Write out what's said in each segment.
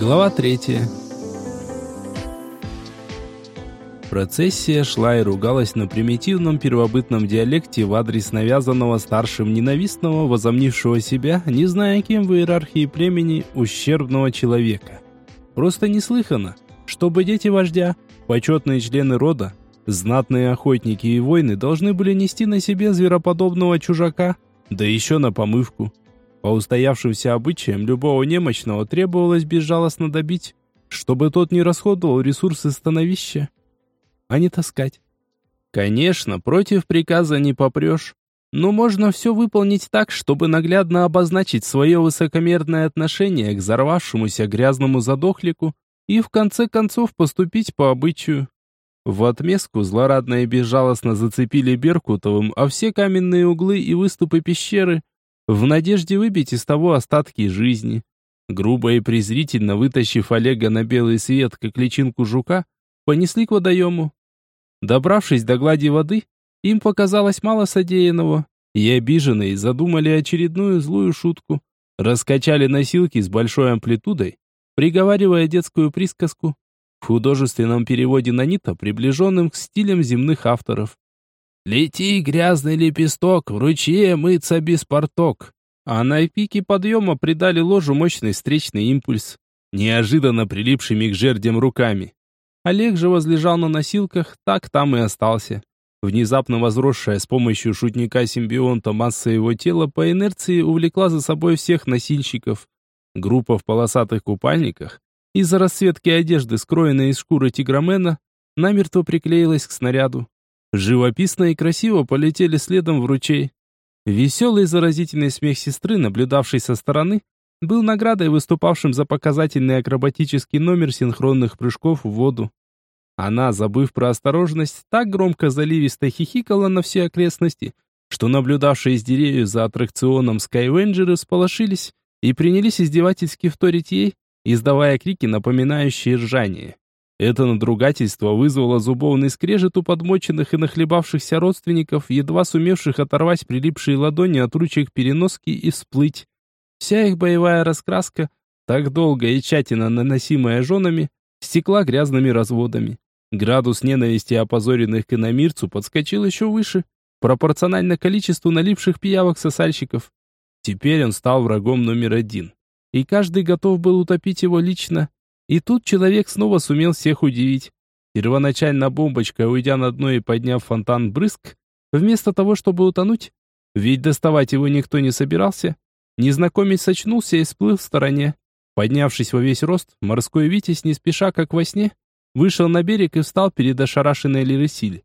Глава третья. Процессия шла и ругалась на примитивном первобытном диалекте в адрес навязанного старшим ненавистного, возомнившего себя, не зная кем в иерархии племени, ущербного человека. Просто неслыханно, чтобы дети вождя, почетные члены рода, знатные охотники и воины должны были нести на себе звероподобного чужака, да еще на помывку. По устоявшимся обычаям любого немощного требовалось безжалостно добить, чтобы тот не расходовал ресурсы становища, а не таскать. Конечно, против приказа не попрешь, но можно все выполнить так, чтобы наглядно обозначить свое высокомерное отношение к взорвавшемуся грязному задохлику и в конце концов поступить по обычаю. В отместку злорадно и безжалостно зацепили Беркутовым, а все каменные углы и выступы пещеры в надежде выбить из того остатки жизни. Грубо и презрительно вытащив Олега на белый свет, как личинку жука, понесли к водоему. Добравшись до глади воды, им показалось мало содеянного, и обиженные задумали очередную злую шутку. Раскачали носилки с большой амплитудой, приговаривая детскую присказку в художественном переводе на Нита, приближенным к стилям земных авторов. «Лети, грязный лепесток, в ручье мыться без порток». А на пике подъема придали ложу мощный встречный импульс, неожиданно прилипшими к жердям руками. Олег же возлежал на носилках, так там и остался. Внезапно возросшая с помощью шутника-симбионта масса его тела по инерции увлекла за собой всех носильщиков. Группа в полосатых купальниках, из-за расцветки одежды, скроенной из шкуры тигромена, намертво приклеилась к снаряду. Живописно и красиво полетели следом в ручей. Веселый заразительный смех сестры, наблюдавшей со стороны, был наградой выступавшим за показательный акробатический номер синхронных прыжков в воду. Она, забыв про осторожность, так громко заливисто хихикала на все окрестности, что наблюдавшие из деревьев за аттракционом Скайвенджеры сполошились и принялись издевательски вторить ей, издавая крики, напоминающие ржание. Это надругательство вызвало зубовный скрежет у подмоченных и нахлебавшихся родственников, едва сумевших оторвать прилипшие ладони от ручек переноски и всплыть. Вся их боевая раскраска, так долго и тщательно наносимая женами, стекла грязными разводами. Градус ненависти опозоренных к иномирцу подскочил еще выше, пропорционально количеству налипших пиявок сосальщиков. Теперь он стал врагом номер один. И каждый готов был утопить его лично, и тут человек снова сумел всех удивить. Первоначально бомбочка, уйдя на дно и подняв фонтан брызг, вместо того, чтобы утонуть, ведь доставать его никто не собирался, незнакомец очнулся и всплыл в стороне. Поднявшись во весь рост, морской Витязь, не спеша, как во сне, вышел на берег и встал перед ошарашенной Лиресиль.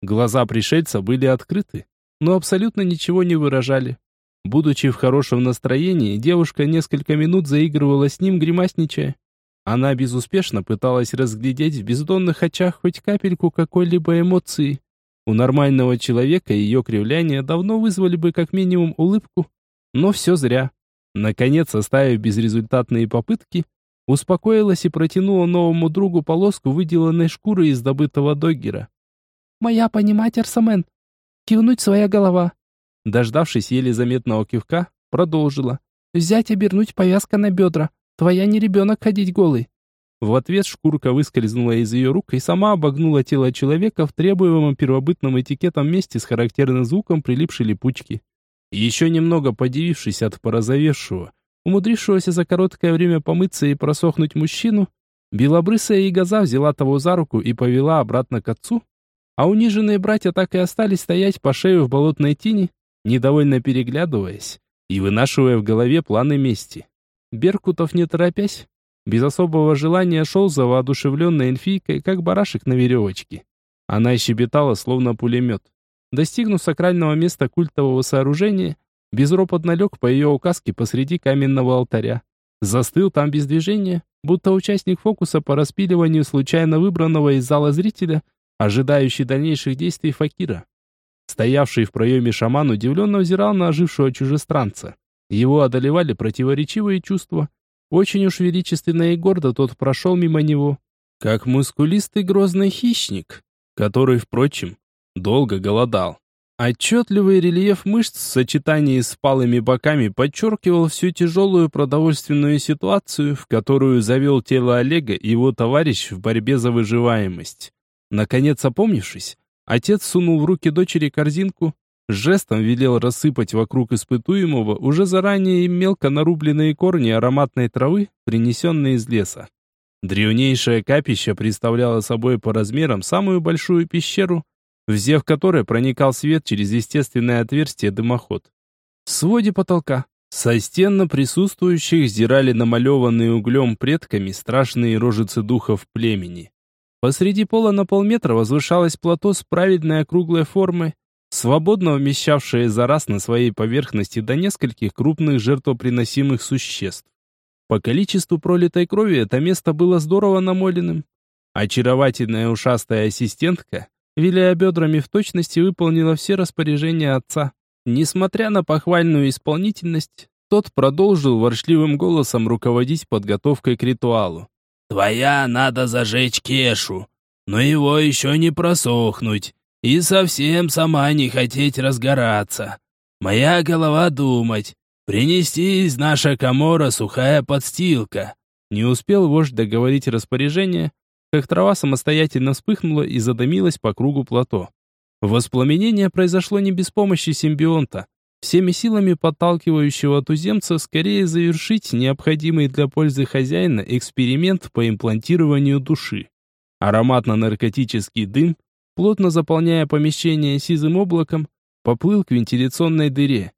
Глаза пришельца были открыты, но абсолютно ничего не выражали. Будучи в хорошем настроении, девушка несколько минут заигрывала с ним, гримасничая. Она безуспешно пыталась разглядеть в бездонных очах хоть капельку какой-либо эмоции. У нормального человека ее кривляния давно вызвали бы как минимум улыбку, но все зря. Наконец, оставив безрезультатные попытки, успокоилась и протянула новому другу полоску выделанной шкуры из добытого доггера. «Моя понимать, Арсамен, кивнуть своя голова». Дождавшись еле заметного кивка, продолжила. «Взять обернуть повязка на бедра, Твоя не ребенок ходить голый». В ответ шкурка выскользнула из ее рук и сама обогнула тело человека в требуемом первобытном этикетом месте с характерным звуком прилипшей липучки. Еще немного подивившись от порозовевшего, умудрившегося за короткое время помыться и просохнуть мужчину, белобрысая ягоза взяла того за руку и повела обратно к отцу, а униженные братья так и остались стоять по шею в болотной тени, недовольно переглядываясь и вынашивая в голове планы мести. Беркутов, не торопясь, без особого желания шел за воодушевленной эльфийкой, как барашек на веревочке. Она щебетала, словно пулемет. Достигнув сакрального места культового сооружения, безропотно лег по ее указке посреди каменного алтаря. Застыл там без движения, будто участник фокуса по распиливанию случайно выбранного из зала зрителя, ожидающий дальнейших действий факира. Стоявший в проеме шаман удивленно взирал на ожившего чужестранца. Его одолевали противоречивые чувства. Очень уж величественно и гордо тот прошел мимо него, как мускулистый грозный хищник, который, впрочем, долго голодал. Отчетливый рельеф мышц в сочетании с палыми боками подчеркивал всю тяжелую продовольственную ситуацию, в которую завел тело Олега и его товарищ в борьбе за выживаемость. Наконец опомнившись, отец сунул в руки дочери корзинку, жестом велел рассыпать вокруг испытуемого уже заранее мелко нарубленные корни ароматной травы, принесенные из леса. Древнейшее капище представляло собой по размерам самую большую пещеру, в зев которой проникал свет через естественное отверстие дымоход. В своде потолка со стен присутствующих сдирали намалеванные углем предками страшные рожицы духов племени. Посреди пола на полметра возвышалось плато с правильной округлой формой, свободно вмещавшее за раз на своей поверхности до нескольких крупных жертвоприносимых существ. По количеству пролитой крови это место было здорово намоленным. Очаровательная ушастая ассистентка виляя бедрами в точности, выполнила все распоряжения отца. Несмотря на похвальную исполнительность, тот продолжил воршливым голосом руководить подготовкой к ритуалу. «Твоя надо зажечь кешу, но его еще не просохнуть, и совсем сама не хотеть разгораться. Моя голова думать, принести из наша комора сухая подстилка». Не успел вождь договорить распоряжение, как трава самостоятельно вспыхнула и задымилась по кругу плато. Воспламенение произошло не без помощи симбионта, всеми силами подталкивающего туземца скорее завершить необходимый для пользы хозяина эксперимент по имплантированию души. Ароматно-наркотический дым, плотно заполняя помещение сизым облаком, поплыл к вентиляционной дыре.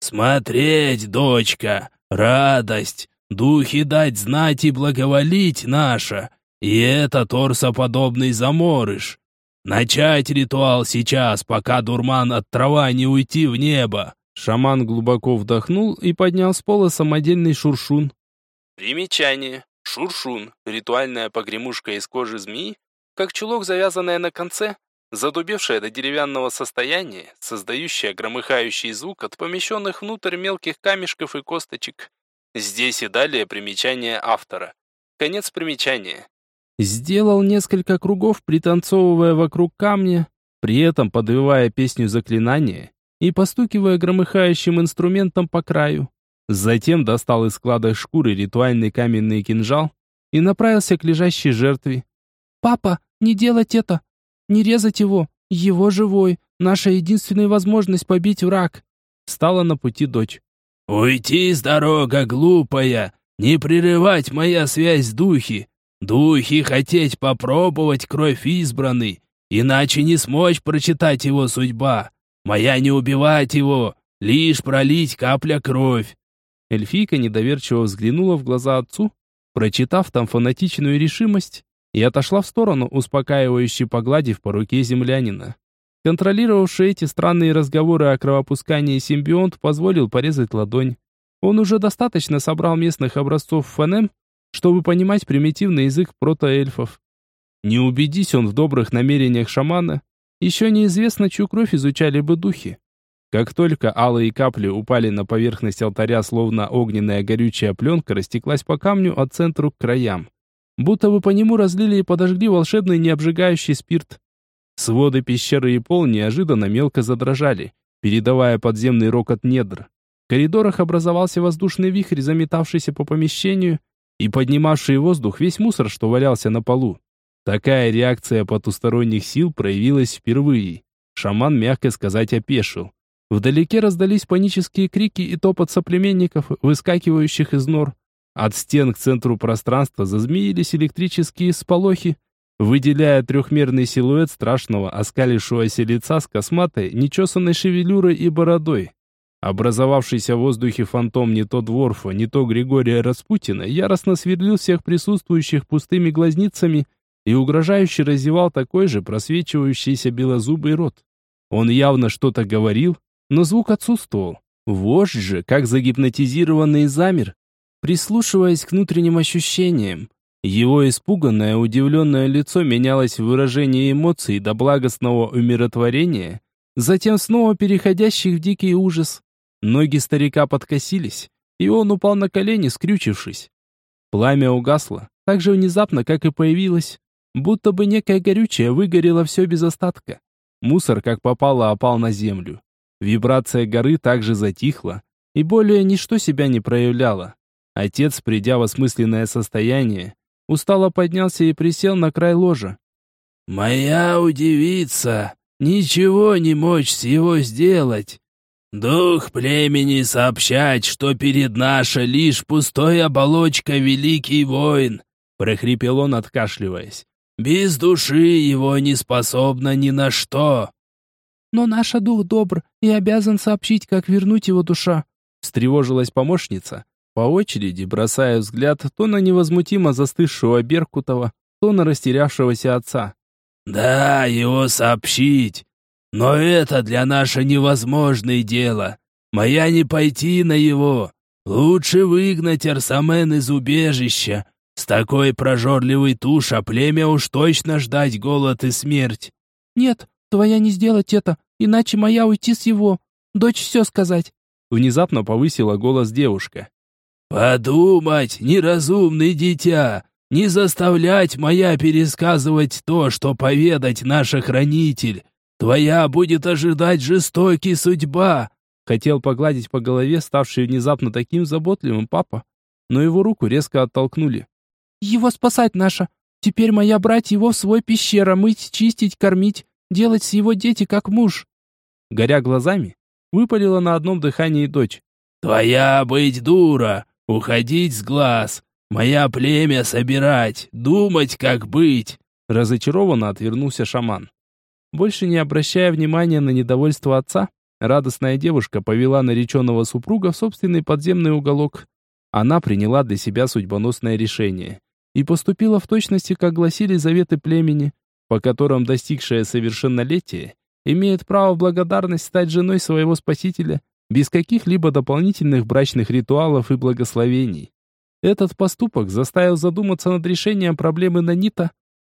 «Смотреть, дочка, радость, духи дать знать и благоволить наша, и это торсоподобный заморыш. Начать ритуал сейчас, пока дурман от трава не уйти в небо. Шаман глубоко вдохнул и поднял с пола самодельный шуршун. Примечание. Шуршун – ритуальная погремушка из кожи змеи, как чулок, завязанная на конце, задубевшая до деревянного состояния, создающая громыхающий звук от помещенных внутрь мелких камешков и косточек. Здесь и далее примечание автора. Конец примечания. Сделал несколько кругов, пританцовывая вокруг камня, при этом подвывая песню заклинания и постукивая громыхающим инструментом по краю. Затем достал из склада шкуры ритуальный каменный кинжал и направился к лежащей жертве. «Папа, не делать это! Не резать его! Его живой! Наша единственная возможность побить враг!» Стала на пути дочь. «Уйти с дорога, глупая! Не прерывать моя связь с духи! Духи хотеть попробовать кровь избранный, иначе не смочь прочитать его судьба. Моя не убивать его, лишь пролить капля кровь. Эльфийка недоверчиво взглянула в глаза отцу, прочитав там фанатичную решимость, и отошла в сторону, успокаивающе погладив по руке землянина. Контролировавший эти странные разговоры о кровопускании симбионт позволил порезать ладонь. Он уже достаточно собрал местных образцов фонем, чтобы понимать примитивный язык протоэльфов. Не убедись он в добрых намерениях шамана, еще неизвестно, чью кровь изучали бы духи. Как только алые капли упали на поверхность алтаря, словно огненная горючая пленка растеклась по камню от центру к краям. Будто бы по нему разлили и подожгли волшебный необжигающий спирт. Своды пещеры и пол неожиданно мелко задрожали, передавая подземный рокот недр. В коридорах образовался воздушный вихрь, заметавшийся по помещению, и поднимавший воздух весь мусор, что валялся на полу. Такая реакция потусторонних сил проявилась впервые. Шаман, мягко сказать, опешил. Вдалеке раздались панические крики и топот соплеменников, выскакивающих из нор. От стен к центру пространства зазмеились электрические сполохи, выделяя трехмерный силуэт страшного оскалившегося лица с косматой, нечесанной шевелюрой и бородой. Образовавшийся в воздухе фантом не то Дворфа, не то Григория Распутина яростно сверлил всех присутствующих пустыми глазницами и угрожающе разевал такой же просвечивающийся белозубый рот. Он явно что-то говорил, но звук отсутствовал. Вождь же, как загипнотизированный замер, прислушиваясь к внутренним ощущениям. Его испуганное, удивленное лицо менялось в выражении эмоций до благостного умиротворения, затем снова переходящих в дикий ужас. Ноги старика подкосились, и он упал на колени, скрючившись. Пламя угасло, так же внезапно, как и появилось, будто бы некое горючее выгорело все без остатка. Мусор, как попало, опал на землю. Вибрация горы также затихла, и более ничто себя не проявляло. Отец, придя в осмысленное состояние, устало поднялся и присел на край ложа. «Моя удивица, ничего не мочь с его сделать. Дух племени сообщать, что перед наша лишь пустой оболочка великий воин», прохрипел он, откашливаясь. «Без души его не способна ни на что». «Но наш дух добр и обязан сообщить, как вернуть его душа», встревожилась помощница, по очереди бросая взгляд то на невозмутимо застывшего Беркутова, то на растерявшегося отца. «Да, его сообщить. Но это для наше невозможное дело. Моя не пойти на его. Лучше выгнать Арсамен из убежища. С такой прожорливой туша племя уж точно ждать голод и смерть». «Нет, твоя не сделать это, иначе моя уйти с его. Дочь все сказать». Внезапно повысила голос девушка. «Подумать, неразумный дитя, не заставлять моя пересказывать то, что поведать наша хранитель. Твоя будет ожидать жестокий судьба!» Хотел погладить по голове ставший внезапно таким заботливым папа, но его руку резко оттолкнули. «Его спасать наша! Теперь моя брать его в свой пещера, мыть, чистить, кормить, делать с его дети как муж!» Горя глазами, выпалила на одном дыхании дочь. «Твоя быть дура, уходить с глаз, моя племя собирать, думать, как быть!» Разочарованно отвернулся шаман. Больше не обращая внимания на недовольство отца, радостная девушка повела нареченного супруга в собственный подземный уголок. Она приняла для себя судьбоносное решение и поступила в точности, как гласили заветы племени, по которым достигшее совершеннолетие имеет право в благодарность стать женой своего спасителя без каких-либо дополнительных брачных ритуалов и благословений. Этот поступок заставил задуматься над решением проблемы Нанита,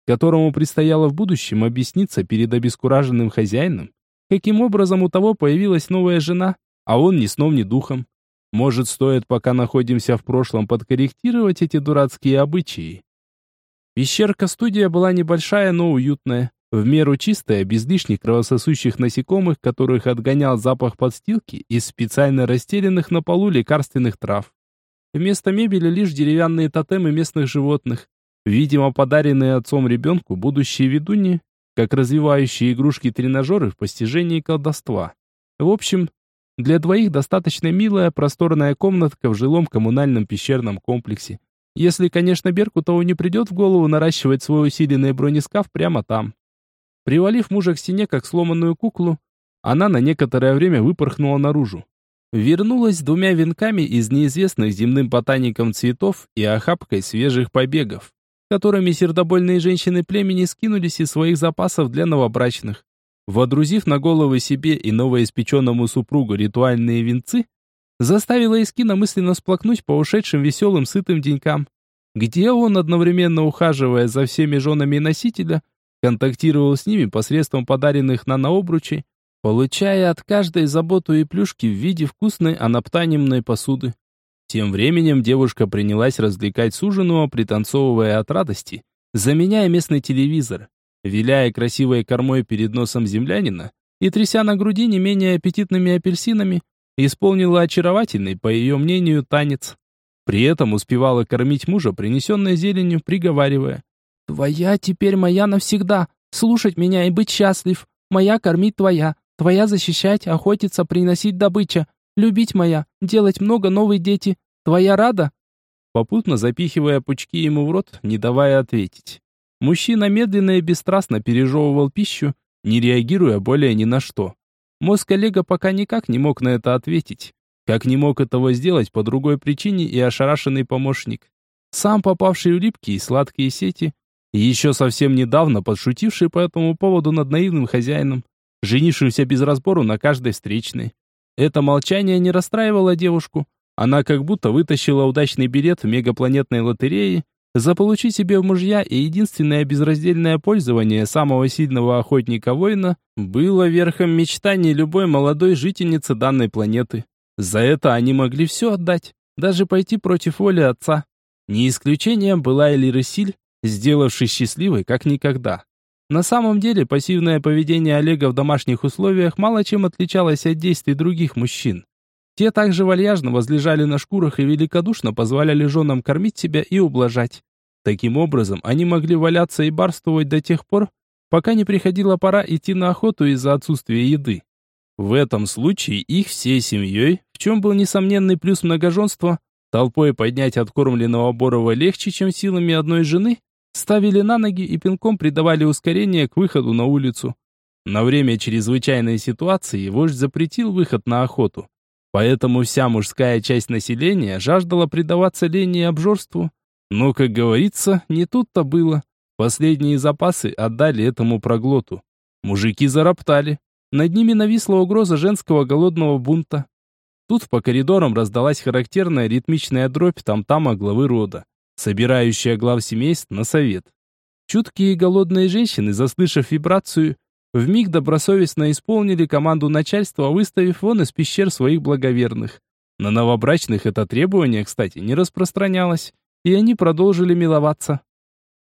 которому предстояло в будущем объясниться перед обескураженным хозяином, каким образом у того появилась новая жена, а он ни сном, ни духом. Может, стоит, пока находимся в прошлом, подкорректировать эти дурацкие обычаи? Пещерка-студия была небольшая, но уютная, в меру чистая, без лишних кровососущих насекомых, которых отгонял запах подстилки из специально растерянных на полу лекарственных трав. Вместо мебели лишь деревянные тотемы местных животных, видимо, подаренные отцом ребенку будущие ведуньи, как развивающие игрушки-тренажеры в постижении колдовства. В общем, для двоих достаточно милая, просторная комнатка в жилом коммунальном пещерном комплексе. Если, конечно, Беркутову не придет в голову наращивать свой усиленный бронескаф прямо там. Привалив мужа к стене, как сломанную куклу, она на некоторое время выпорхнула наружу. Вернулась с двумя венками из неизвестных земным ботаникам цветов и охапкой свежих побегов, которыми сердобольные женщины племени скинулись из своих запасов для новобрачных. Водрузив на головы себе и новоиспеченному супругу ритуальные венцы, заставила Искина мысленно сплакнуть по ушедшим веселым сытым денькам, где он, одновременно ухаживая за всеми женами носителя, контактировал с ними посредством подаренных нанообручей, получая от каждой заботу и плюшки в виде вкусной анаптанимной посуды. Тем временем девушка принялась развлекать суженого, пританцовывая от радости, заменяя местный телевизор, виляя красивой кормой перед носом землянина и тряся на груди не менее аппетитными апельсинами, исполнила очаровательный, по ее мнению, танец. При этом успевала кормить мужа принесенной зеленью, приговаривая Твоя теперь моя навсегда. Слушать меня и быть счастлив. Моя кормить твоя. Твоя защищать, охотиться, приносить добыча. Любить моя, делать много новые дети. Твоя рада?» Попутно запихивая пучки ему в рот, не давая ответить. Мужчина медленно и бесстрастно пережевывал пищу, не реагируя более ни на что. Мозг коллега пока никак не мог на это ответить. Как не мог этого сделать по другой причине и ошарашенный помощник. Сам попавший в липкие сладкие сети, и еще совсем недавно подшутивший по этому поводу над наивным хозяином, женившимся без разбору на каждой встречной. Это молчание не расстраивало девушку. Она как будто вытащила удачный билет в мегапланетной лотерее, заполучить себе в мужья и единственное безраздельное пользование самого сильного охотника-воина было верхом мечтаний любой молодой жительницы данной планеты. За это они могли все отдать, даже пойти против воли отца. Не исключением была Элирысиль, сделавший счастливой как никогда. На самом деле, пассивное поведение Олега в домашних условиях мало чем отличалось от действий других мужчин. Те также вальяжно возлежали на шкурах и великодушно позволяли женам кормить себя и ублажать. Таким образом, они могли валяться и барствовать до тех пор, пока не приходила пора идти на охоту из-за отсутствия еды. В этом случае их всей семьей, в чем был несомненный плюс многоженства, толпой поднять откормленного Борова легче, чем силами одной жены, ставили на ноги и пинком придавали ускорение к выходу на улицу. На время чрезвычайной ситуации вождь запретил выход на охоту. Поэтому вся мужская часть населения жаждала предаваться лени и обжорству. Но, как говорится, не тут-то было. Последние запасы отдали этому проглоту. Мужики зароптали. Над ними нависла угроза женского голодного бунта. Тут по коридорам раздалась характерная ритмичная дробь там-тама главы рода, собирающая глав семейств на совет. Чуткие и голодные женщины, заслышав вибрацию, вмиг добросовестно исполнили команду начальства, выставив вон из пещер своих благоверных. На новобрачных это требование, кстати, не распространялось, и они продолжили миловаться.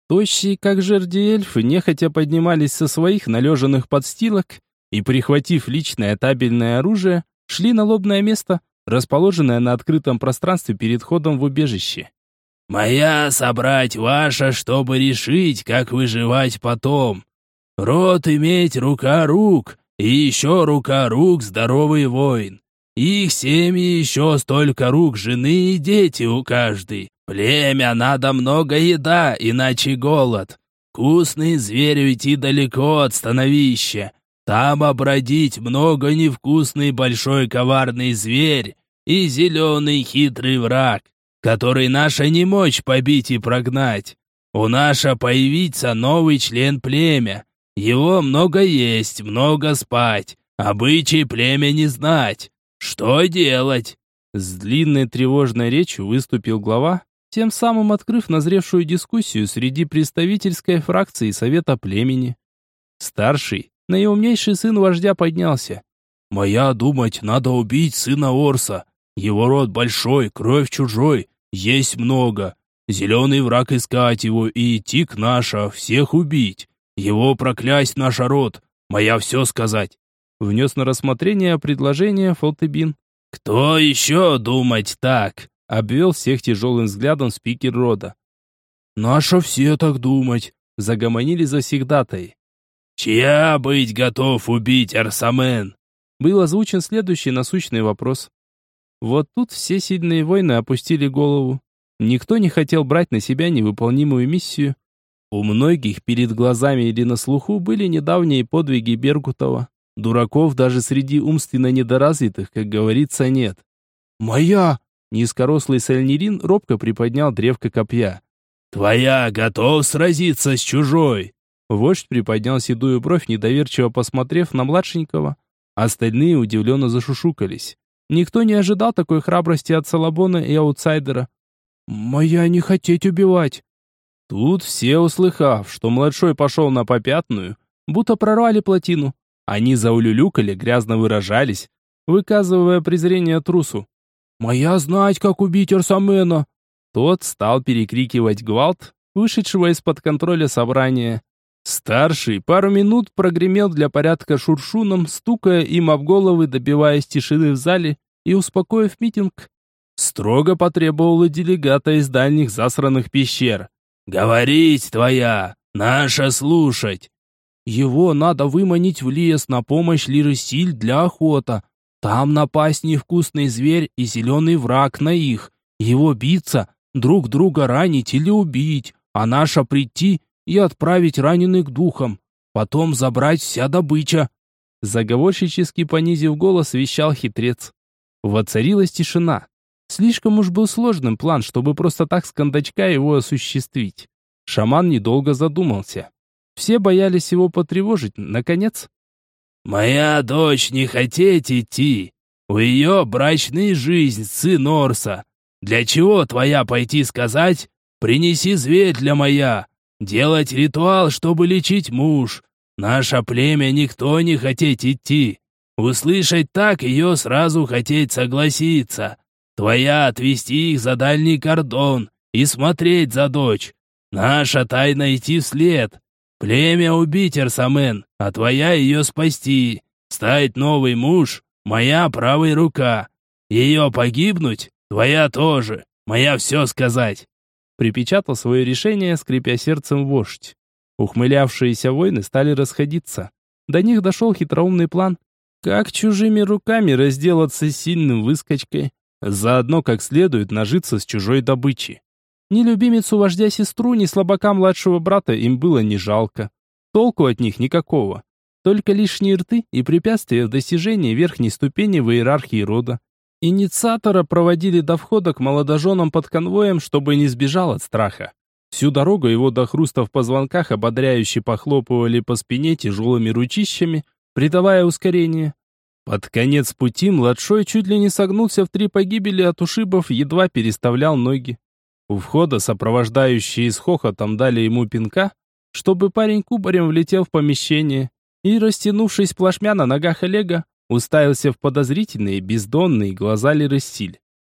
Тощие, как жерди эльфы, нехотя поднимались со своих належанных подстилок и, прихватив личное табельное оружие, шли на лобное место, расположенное на открытом пространстве перед ходом в убежище. «Моя собрать ваша, чтобы решить, как выживать потом. Рот иметь рука рук, и еще рука рук здоровый воин. Их семьи еще столько рук жены и дети у каждой. Племя надо много еда, иначе голод. Вкусный зверь уйти далеко от становища. Там обродить много невкусный большой коварный зверь и зеленый хитрый враг, который наша не мочь побить и прогнать. У наша появится новый член племя, его много есть, много спать. Обычай племя не знать. Что делать?» С длинной тревожной речью выступил глава, тем самым открыв назревшую дискуссию среди представительской фракции Совета племени. Старший, наиумнейший сын вождя поднялся. «Моя думать, надо убить сына Орса. Его род большой, кровь чужой, есть много. Зеленый враг искать его и идти к наша, всех убить. Его проклясть наш род, моя все сказать. Внес на рассмотрение предложение Фолтебин. Кто еще думать так? Обвел всех тяжелым взглядом спикер рода. Наша все так думать, загомонили завсегдатай. Чья быть готов убить Арсамен? Был озвучен следующий насущный вопрос. Вот тут все сильные воины опустили голову. Никто не хотел брать на себя невыполнимую миссию, у многих перед глазами или на слуху были недавние подвиги Бергутова. Дураков даже среди умственно недоразвитых, как говорится, нет. «Моя!» Низкорослый сальнирин робко приподнял древко копья. «Твоя готов сразиться с чужой!» Вождь приподнял седую бровь, недоверчиво посмотрев на младшенького. Остальные удивленно зашушукались. Никто не ожидал такой храбрости от Салабона и аутсайдера. «Моя не хотеть убивать!» Тут все, услыхав, что младшой пошел на попятную, будто прорвали плотину. Они заулюлюкали, грязно выражались, выказывая презрение трусу. «Моя знать, как убить Арсамена!» Тот стал перекрикивать гвалт, вышедшего из-под контроля собрания. Старший пару минут прогремел для порядка шуршуном, стукая им об головы, добиваясь тишины в зале и успокоив митинг. Строго потребовал делегата из дальних засранных пещер. «Говорить твоя, наша слушать!» «Его надо выманить в лес на помощь Лиросиль для охота. Там напасть невкусный зверь и зеленый враг на их. Его биться, друг друга ранить или убить, а наша прийти и отправить раненых духом. Потом забрать вся добыча». Заговорщически понизив голос, вещал хитрец. Воцарилась тишина. Слишком уж был сложным план, чтобы просто так с кондачка его осуществить. Шаман недолго задумался. Все боялись его потревожить. Наконец... «Моя дочь не хотеть идти. У ее брачная жизнь, сын Орса. Для чего твоя пойти сказать? Принеси зверь для моя. Делать ритуал, чтобы лечить муж. Наше племя никто не хотеть идти. Услышать так ее сразу хотеть согласиться. Твоя отвести их за дальний кордон и смотреть за дочь. Наша тайна идти вслед. Племя убить, Арсамен, а твоя ее спасти. Стать новый муж — моя правая рука. Ее погибнуть — твоя тоже. Моя все сказать. Припечатал свое решение, скрипя сердцем вождь. Ухмылявшиеся воины стали расходиться. До них дошел хитроумный план. Как чужими руками разделаться с сильным выскочкой, заодно как следует нажиться с чужой добычей. Ни любимицу вождя сестру, ни слабака младшего брата им было не жалко. Толку от них никакого. Только лишние рты и препятствия в достижении верхней ступени в иерархии рода. Инициатора проводили до входа к молодоженам под конвоем, чтобы не сбежал от страха. Всю дорогу его до хруста в позвонках ободряюще похлопывали по спине тяжелыми ручищами, придавая ускорение. Под конец пути младшой чуть ли не согнулся в три погибели от ушибов, едва переставлял ноги. У входа сопровождающие с хохотом дали ему пинка, чтобы парень кубарем влетел в помещение и, растянувшись плашмя на ногах Олега, уставился в подозрительные бездонные глаза Лерестиль.